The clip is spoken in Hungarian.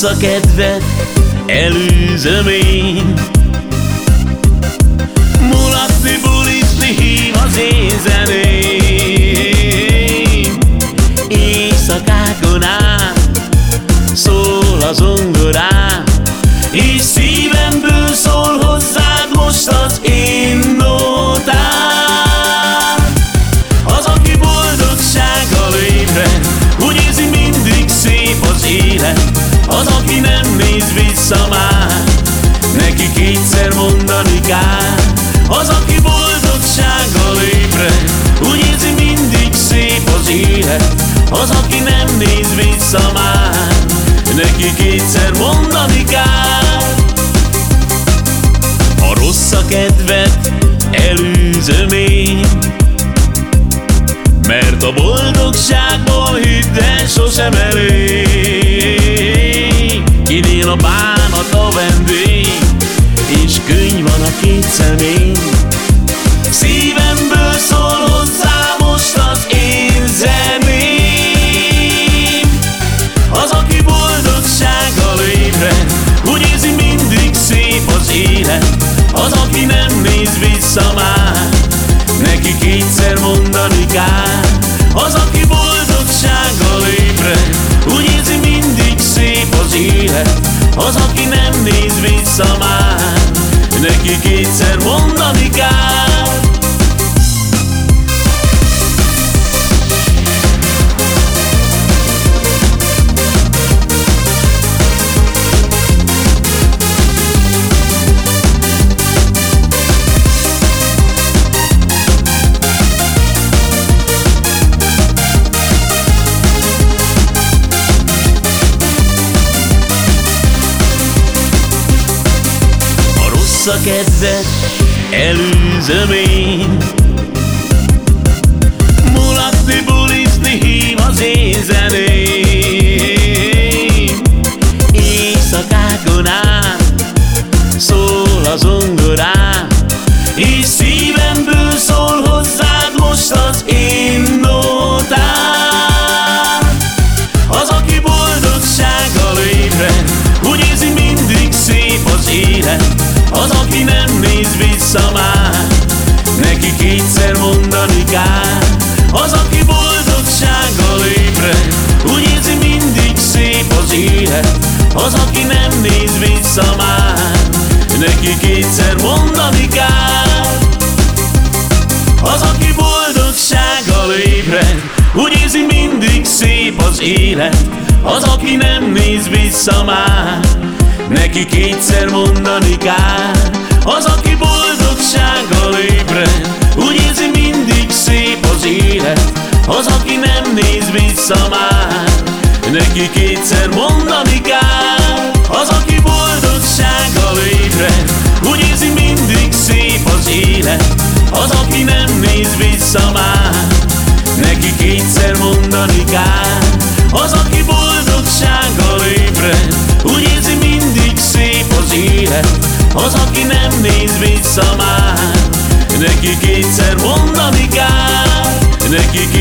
rossz a kedved, előzöm én. Mulatni, bulizni hív az én zeném. Éjszakákon át szól az ongorán És szívemből szól hozzád most az én nótám. Az, aki boldogsággal ébred Úgy érzi mindig szép az élet Az, aki nem néz vissza már Neki kétszer mondani kár Az, aki boldogsággal ébred Úgy érzi mindig szép az élet. Az, aki nem néz vissza már Neki kétszer mondani kár Ha rossz a kedved, előzöm én Mert a boldogságból hidd el sosem elég a bánat a vendég És könyv van a két szemén. Szívemből szól hozzá most az én zeném. Az, aki boldogsággal ébred Úgy érzi mindig szép az élet. Az, aki nem néz vissza már Neki kétszer mondani kár Az, aki boldogsággal ébred Úgy érzi mindig szép az élet Az, aki nem néz vissza már Neki kétszer mondani kár a kedved, előzöm én. Mulatni, bulizni hív az én zeném. Éjszakákon át szól az ongorán És szívemből szól hozzád most az én nótám. Az, aki boldogsággal ébred vissza már. Neki kétszer mondani kár Az, aki boldogsággal ébred Úgy érzi mindig szép az élet. Az, aki nem néz vissza már Neki kétszer mondani kár Az, aki boldogsággal ébred Úgy érzi mindig szép az élet. Az, aki nem néz vissza már Neki kétszer mondani kár Az, aki boldogsággal ébred Úgy érzi mindig szép az élet. Az, aki nem néz vissza már Neki kétszer mondani kár Az, aki boldogsággal ébred Úgy érzi mindig szép az élet. Az, aki nem néz vissza már Neki kétszer mondani kár Az, aki boldogsággal ébred Úgy érzi mindig szép az élet Az, aki nem néz vissza már Neki kétszer mondani kár Neki kétszer